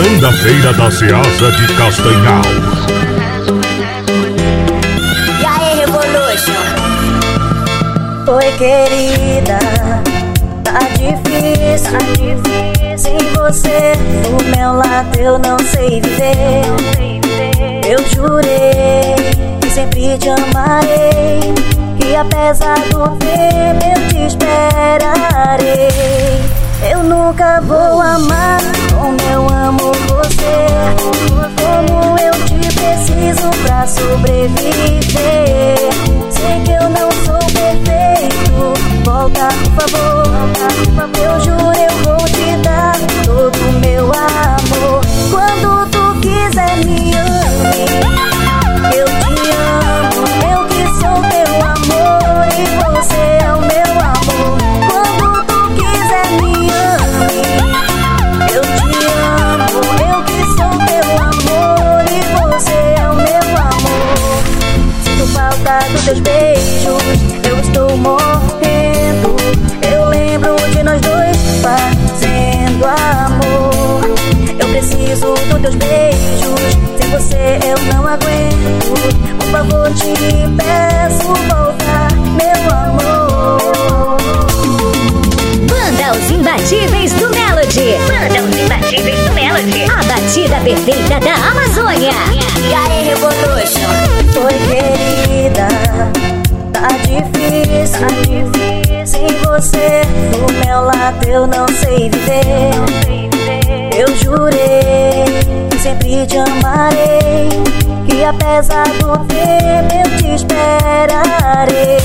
Segunda-feira da Ceasa de Castanhal. E aí, Revolution? Oi, querida, tá difícil, tá difícil sem você. Do meu lado eu não sei viver. Eu jurei que sempre te amarei. Que apesar do tempo eu te esperarei. Eu nunca vou sobreviver. Teus beijos, eu estou morrendo. Eu lembro de nós dois fazendo amor. Eu preciso dos teus beijos, sem você eu não aguento. Por favor, te peço voltar, meu amor. Banda Os Imbatíveis do Melody. Banda Os Imbatíveis do Melody. A batida perfeita da Amazônia. E aí, Revolution? Sem você do meu lado eu não sei viver. Eu jurei que sempre te amarei. E apesar do tempo eu te esperarei.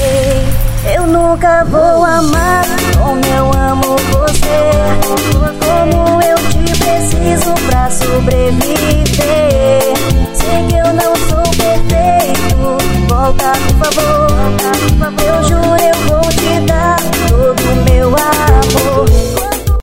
Eu nunca vou amar como eu amo você. Como eu te preciso pra sobreviver.